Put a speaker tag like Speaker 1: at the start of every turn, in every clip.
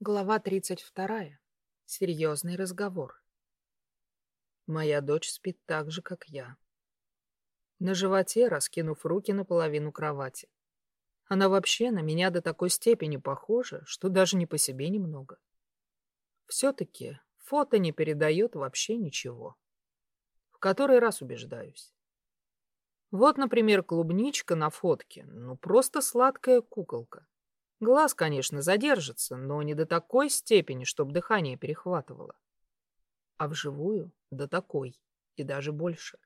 Speaker 1: Глава 32. Серьезный разговор. Моя дочь спит так же, как я. На животе, раскинув руки наполовину кровати. Она вообще на меня до такой степени похожа, что даже не по себе немного. Все-таки фото не передает вообще ничего. В который раз убеждаюсь. Вот, например, клубничка на фотке, ну просто сладкая куколка. Глаз, конечно, задержится, но не до такой степени, чтобы дыхание перехватывало. А вживую до такой, и даже больше.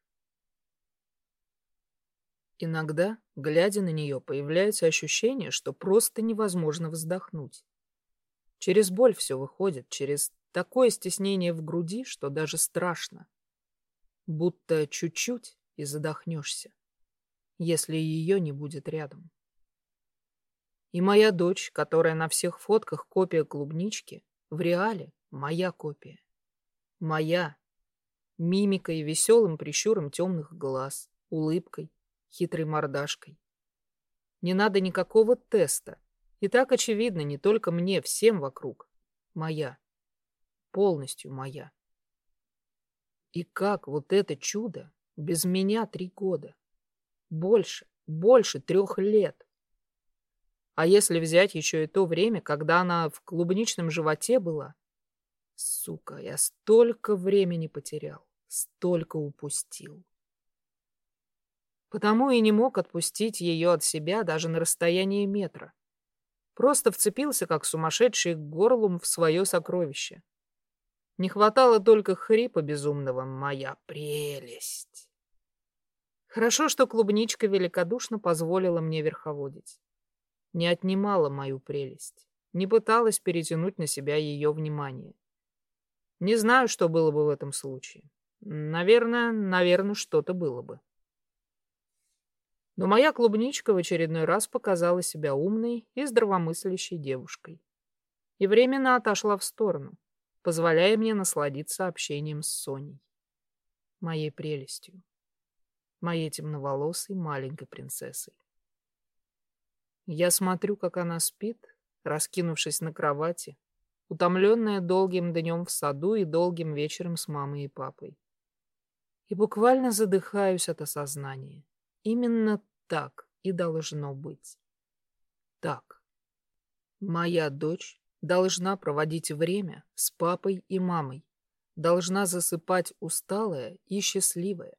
Speaker 1: Иногда, глядя на нее, появляется ощущение, что просто невозможно вздохнуть. Через боль все выходит, через такое стеснение в груди, что даже страшно. Будто чуть-чуть и задохнешься, если ее не будет рядом. И моя дочь, которая на всех фотках копия клубнички, в реале моя копия. Моя. Мимикой и веселым прищуром темных глаз, улыбкой, хитрой мордашкой. Не надо никакого теста. И так очевидно не только мне, всем вокруг. Моя. Полностью моя. И как вот это чудо без меня три года? Больше, больше трех лет. А если взять еще и то время, когда она в клубничном животе была? Сука, я столько времени потерял, столько упустил. Потому и не мог отпустить ее от себя даже на расстоянии метра. Просто вцепился, как сумасшедший, горлом в свое сокровище. Не хватало только хрипа безумного «Моя прелесть!». Хорошо, что клубничка великодушно позволила мне верховодить не отнимала мою прелесть, не пыталась перетянуть на себя ее внимание. Не знаю, что было бы в этом случае. Наверное, наверное, что-то было бы. Но моя клубничка в очередной раз показала себя умной и здравомыслящей девушкой. И временно отошла в сторону, позволяя мне насладиться общением с Соней. Моей прелестью. Моей темноволосой маленькой принцессой. Я смотрю, как она спит, раскинувшись на кровати, утомленная долгим днем в саду и долгим вечером с мамой и папой. И буквально задыхаюсь от осознания. Именно так и должно быть. Так. Моя дочь должна проводить время с папой и мамой, должна засыпать усталая и счастливая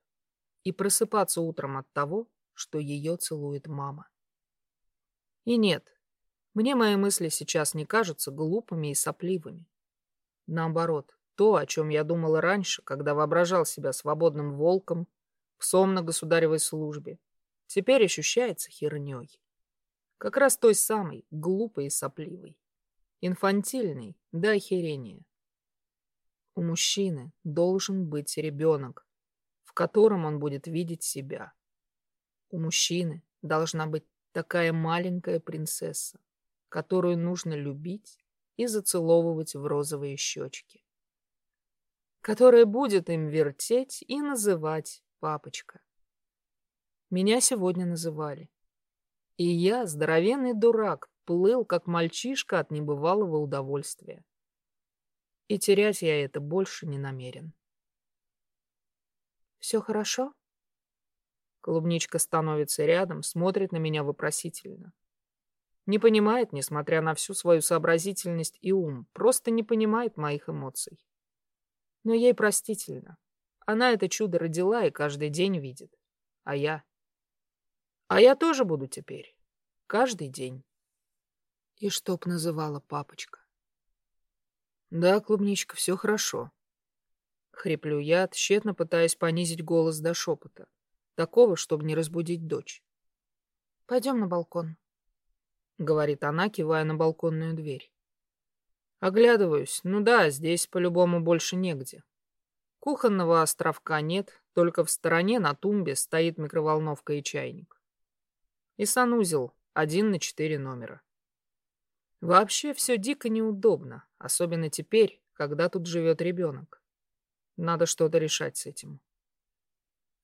Speaker 1: и просыпаться утром от того, что ее целует мама. И нет, мне мои мысли сейчас не кажутся глупыми и сопливыми. Наоборот, то, о чем я думала раньше, когда воображал себя свободным волком, псом на государевой службе, теперь ощущается херней. Как раз той самой, глупой и сопливой. Инфантильной до охерения. У мужчины должен быть ребенок, в котором он будет видеть себя. У мужчины должна быть Такая маленькая принцесса, которую нужно любить и зацеловывать в розовые щечки. Которая будет им вертеть и называть папочка. Меня сегодня называли. И я, здоровенный дурак, плыл, как мальчишка от небывалого удовольствия. И терять я это больше не намерен. «Все хорошо?» Клубничка становится рядом, смотрит на меня вопросительно. Не понимает, несмотря на всю свою сообразительность и ум, просто не понимает моих эмоций. Но ей простительно. Она это чудо родила и каждый день видит. А я? А я тоже буду теперь. Каждый день. И чтоб называла папочка. Да, клубничка, все хорошо. Хриплю я, тщетно пытаясь понизить голос до шепота. Такого, чтобы не разбудить дочь. «Пойдем на балкон», — говорит она, кивая на балконную дверь. Оглядываюсь. Ну да, здесь по-любому больше негде. Кухонного островка нет, только в стороне на тумбе стоит микроволновка и чайник. И санузел один на четыре номера. Вообще все дико неудобно, особенно теперь, когда тут живет ребенок. Надо что-то решать с этим.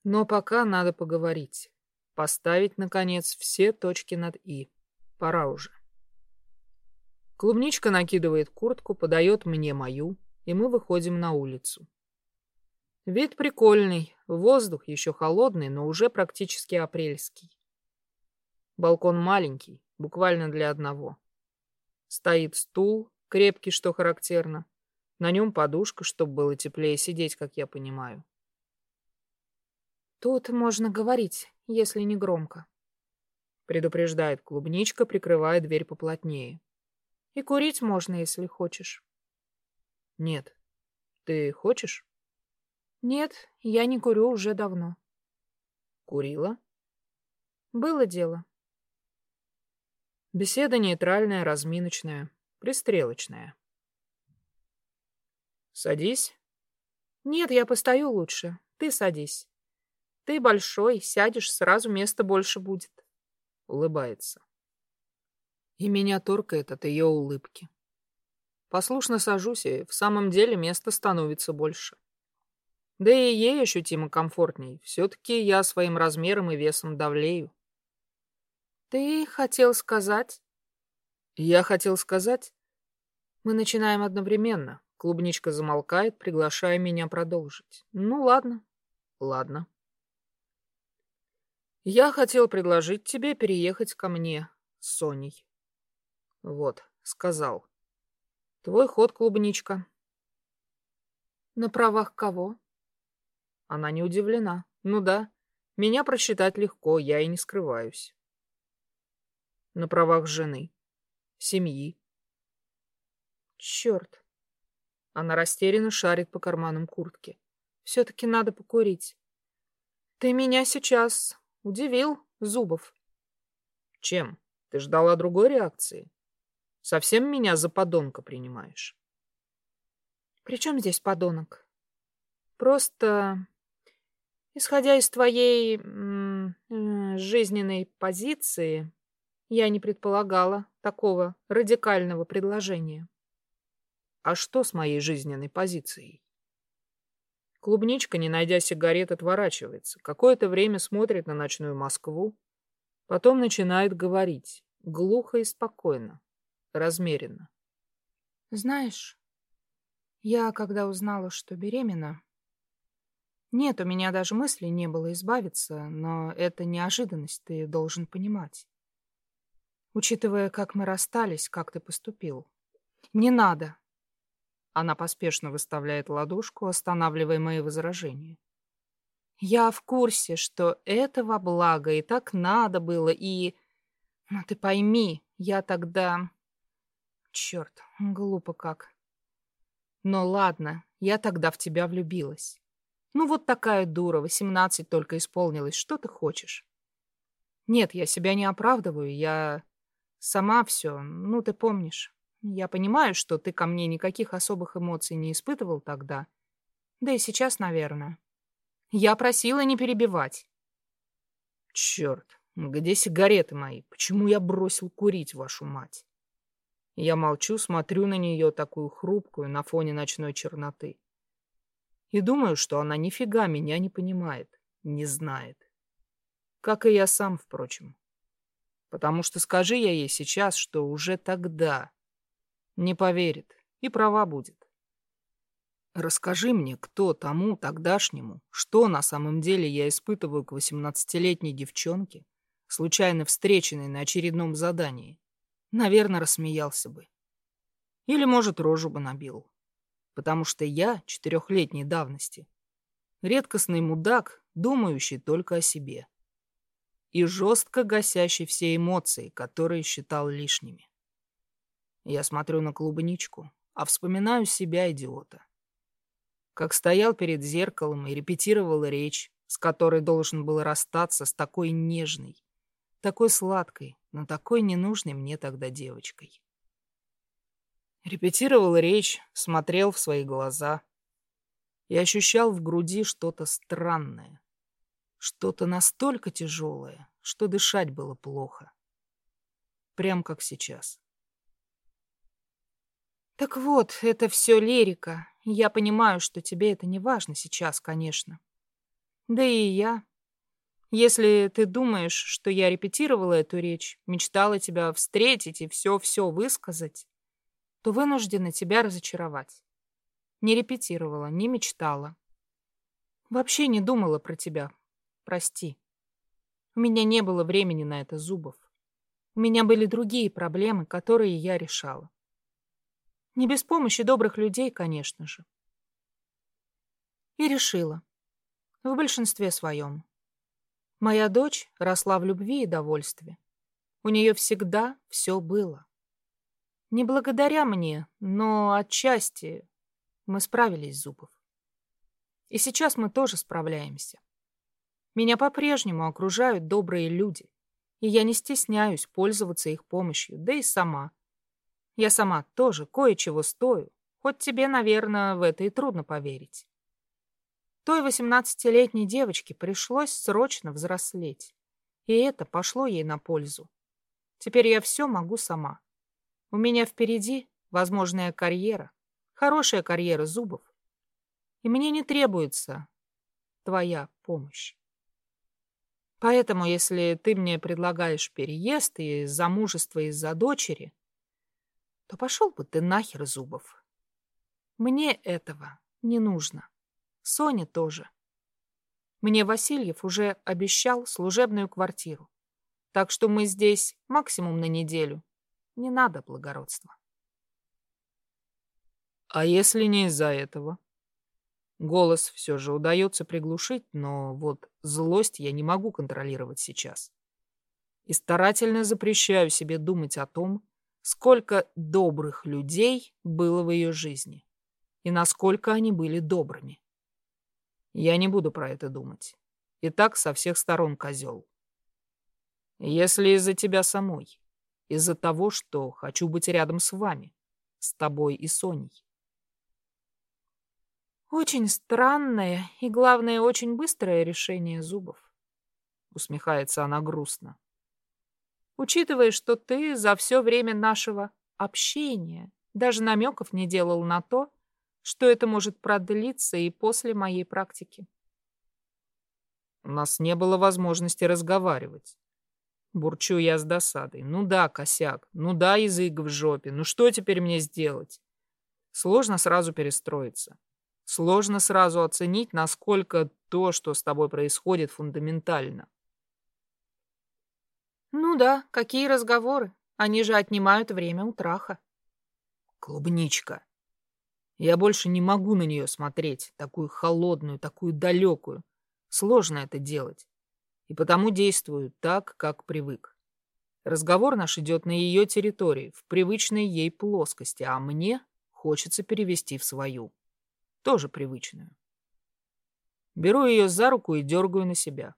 Speaker 1: Но пока надо поговорить. Поставить, наконец, все точки над «и». Пора уже. Клубничка накидывает куртку, подает мне мою, и мы выходим на улицу. Вид прикольный, воздух еще холодный, но уже практически апрельский. Балкон маленький, буквально для одного. Стоит стул, крепкий, что характерно. На нем подушка, чтобы было теплее сидеть, как я понимаю.
Speaker 2: Тут можно говорить, если не громко.
Speaker 1: Предупреждает клубничка, прикрывая дверь поплотнее.
Speaker 2: И курить можно, если хочешь.
Speaker 1: Нет. Ты хочешь?
Speaker 2: Нет, я не курю уже давно.
Speaker 1: Курила?
Speaker 2: Было дело.
Speaker 1: Беседа нейтральная, разминочная, пристрелочная. Садись.
Speaker 2: Нет, я постою лучше. Ты садись. Ты большой, сядешь, сразу места больше будет.
Speaker 1: Улыбается. И меня торкает от ее улыбки. Послушно сажусь, и в самом деле места становится больше. Да и ей ощутимо комфортней. Все-таки я своим размером и весом давлею.
Speaker 2: Ты хотел сказать?
Speaker 1: Я хотел сказать. Мы начинаем одновременно. Клубничка замолкает, приглашая меня продолжить. Ну ладно, ладно. Я хотел предложить тебе переехать ко мне с Соней. Вот, сказал. Твой ход, клубничка.
Speaker 2: На правах кого?
Speaker 1: Она не удивлена. Ну да, меня просчитать легко, я и не скрываюсь. На правах жены, семьи.
Speaker 2: Черт.
Speaker 1: Она растерянно шарит по карманам куртки.
Speaker 2: Все-таки надо покурить. Ты меня сейчас удивил, Зубов.
Speaker 1: Чем? Ты ждала другой реакции? Совсем меня за подонка принимаешь?
Speaker 2: При чем здесь подонок? Просто, исходя из твоей э, жизненной позиции, я не предполагала такого радикального предложения.
Speaker 1: А что с моей жизненной позицией? Клубничка, не найдя сигарет, отворачивается. Какое-то время смотрит на ночную Москву. Потом начинает говорить. Глухо и спокойно. Размеренно.
Speaker 2: Знаешь, я, когда узнала, что беременна... Нет, у меня даже мысли не было избавиться, но это неожиданность, ты должен понимать. Учитывая, как мы расстались, как ты поступил. Не надо, она поспешно выставляет ладошку, останавливая мои возражения. Я в курсе, что этого блага и так надо было, и... Ну ты пойми, я тогда... Черт, глупо как. Но ладно, я тогда в тебя влюбилась. Ну вот такая дура, восемнадцать только исполнилось, что ты хочешь? Нет, я себя не оправдываю, я сама все, ну ты помнишь. Я понимаю, что ты ко мне никаких особых эмоций не испытывал тогда. Да и сейчас, наверное. Я просила не перебивать.
Speaker 1: Черт, где сигареты мои? Почему я бросил курить, вашу мать? Я молчу, смотрю на нее, такую хрупкую, на фоне ночной черноты. И думаю, что она нифига меня не понимает, не знает. Как и я сам, впрочем. Потому что скажи я ей сейчас, что уже тогда не поверит и права будет. Расскажи мне, кто тому тогдашнему, что на самом деле я испытываю к восемнадцатилетней девчонке, случайно встреченной на очередном задании. Наверное, рассмеялся бы. Или, может, рожу бы набил. Потому что я четырехлетней давности. Редкостный мудак, думающий только о себе. И жестко гасящий все эмоции, которые считал лишними. Я смотрю на клубничку, а вспоминаю себя, идиота. Как стоял перед зеркалом и репетировал речь, с которой должен был расстаться с такой нежной, такой сладкой, но такой ненужной мне тогда девочкой. Репетировал речь, смотрел в свои глаза и ощущал в груди что-то странное, что-то настолько тяжелое, что дышать было плохо. Прям как сейчас.
Speaker 2: Так вот, это все лирика. Я понимаю, что тебе это не важно сейчас, конечно. Да и я. Если ты думаешь, что я репетировала эту речь, мечтала тебя встретить и все-все высказать, то вынуждена тебя разочаровать. Не репетировала, не мечтала. Вообще не думала про тебя. Прости. У меня не было времени на это, Зубов. У меня были другие проблемы, которые я решала. Не без помощи добрых людей, конечно же. И решила. В большинстве своем. Моя дочь росла в любви и довольстве. У нее всегда все было. Не благодаря мне, но отчасти мы справились, Зубов. И сейчас мы тоже справляемся. Меня по-прежнему окружают добрые люди, и я не стесняюсь пользоваться их помощью, да и сама. Я сама тоже кое-чего стою, хоть тебе, наверное, в это и трудно поверить. Той восемнадцатилетней девочке пришлось срочно взрослеть, и это пошло ей на пользу. Теперь я все могу сама. У меня впереди возможная карьера, хорошая карьера зубов, и мне не требуется твоя помощь. Поэтому, если ты мне предлагаешь переезд и замужество из-за дочери, то пошел бы ты нахер, Зубов. Мне этого не нужно. Соне тоже. Мне Васильев уже обещал служебную квартиру. Так что мы здесь максимум на неделю. Не надо благородства.
Speaker 1: А если не из-за этого? Голос все же удается приглушить, но вот злость я не могу контролировать сейчас. И старательно запрещаю себе думать о том, сколько добрых людей было в ее жизни и насколько они были добрыми. Я не буду про это думать. И так со всех сторон козел. Если из-за тебя самой, из-за того, что хочу быть рядом с вами, с тобой и Соней.
Speaker 2: Очень странное и, главное, очень быстрое решение зубов. Усмехается она грустно. Учитывая, что ты за все время нашего общения даже намеков не делал на то, что это может продлиться и после моей практики.
Speaker 1: У нас не было возможности разговаривать. Бурчу я с досадой. Ну да, косяк. Ну да, язык в жопе. Ну что теперь мне сделать? Сложно сразу перестроиться. Сложно сразу оценить, насколько то, что с тобой происходит, фундаментально.
Speaker 2: Ну да, какие разговоры? Они же отнимают время у траха.
Speaker 1: Клубничка. Я больше не могу на нее смотреть, такую холодную, такую далекую. Сложно это делать. И потому действую так, как привык. Разговор наш идет на ее территории, в привычной ей плоскости, а мне хочется перевести в свою. Тоже привычную. Беру ее за руку и дергаю на себя.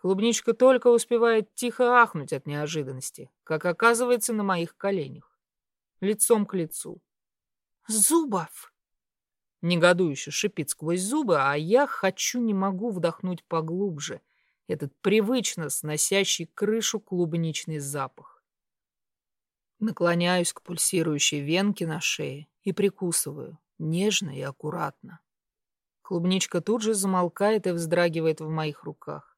Speaker 1: Клубничка только успевает тихо ахнуть от неожиданности, как оказывается на моих коленях. Лицом к лицу.
Speaker 2: Зубов!»
Speaker 1: Негодующе шипит сквозь зубы, а я хочу, не могу вдохнуть поглубже этот привычно сносящий крышу клубничный запах. Наклоняюсь к пульсирующей венке на шее и прикусываю, нежно и аккуратно. Клубничка тут же замолкает и вздрагивает в моих руках.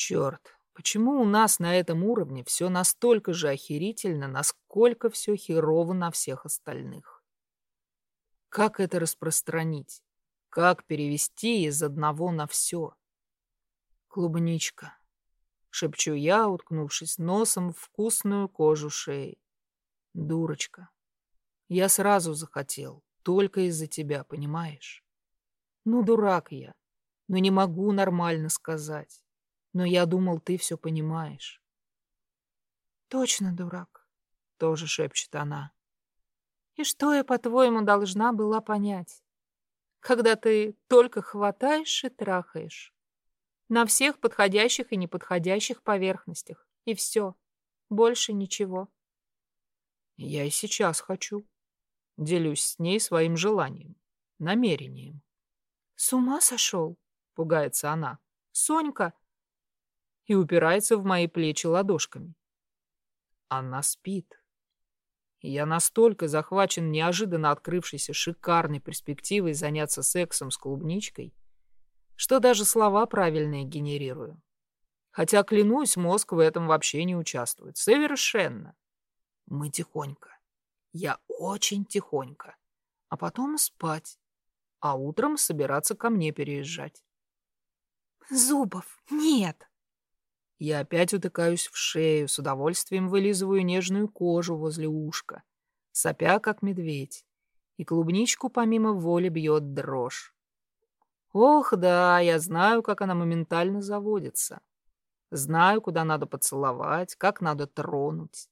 Speaker 1: Черт, почему у нас на этом уровне все настолько же охерительно, насколько все херово на всех остальных? Как это распространить? Как перевести из одного на все? Клубничка. Шепчу я, уткнувшись носом в вкусную кожу шеи. Дурочка. Я сразу захотел, только из-за тебя, понимаешь? Ну, дурак я, но не могу нормально сказать. Но я думал, ты все понимаешь.
Speaker 2: Точно дурак,
Speaker 1: тоже шепчет она.
Speaker 2: И что я, по-твоему, должна была понять? Когда ты только хватаешь и трахаешь. На всех подходящих и неподходящих поверхностях. И все. Больше ничего.
Speaker 1: Я и сейчас хочу. Делюсь с ней своим желанием, намерением.
Speaker 2: С ума сошел?
Speaker 1: Пугается она. Сонька. И упирается в мои плечи ладошками. Она спит. Я настолько захвачен неожиданно открывшейся шикарной перспективой заняться сексом с клубничкой, что даже слова правильные генерирую. Хотя, клянусь, мозг в этом вообще не участвует. Совершенно. Мы тихонько. Я очень тихонько. А потом спать. А утром собираться ко мне переезжать.
Speaker 2: Зубов, нет.
Speaker 1: Я опять утыкаюсь в шею, с удовольствием вылизываю нежную кожу возле ушка, сопя, как медведь, и клубничку помимо воли бьет дрожь. Ох, да, я знаю, как она моментально заводится. Знаю, куда надо поцеловать, как надо тронуть.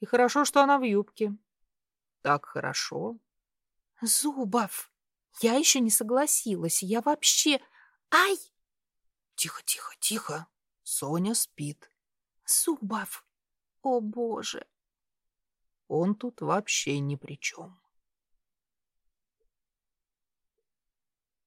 Speaker 1: И хорошо, что она в юбке. Так хорошо.
Speaker 2: Зубов, я еще не согласилась. Я вообще... Ай!
Speaker 1: Тихо, тихо, тихо. Соня спит.
Speaker 2: Зубов, о боже.
Speaker 1: Он тут вообще ни при чем.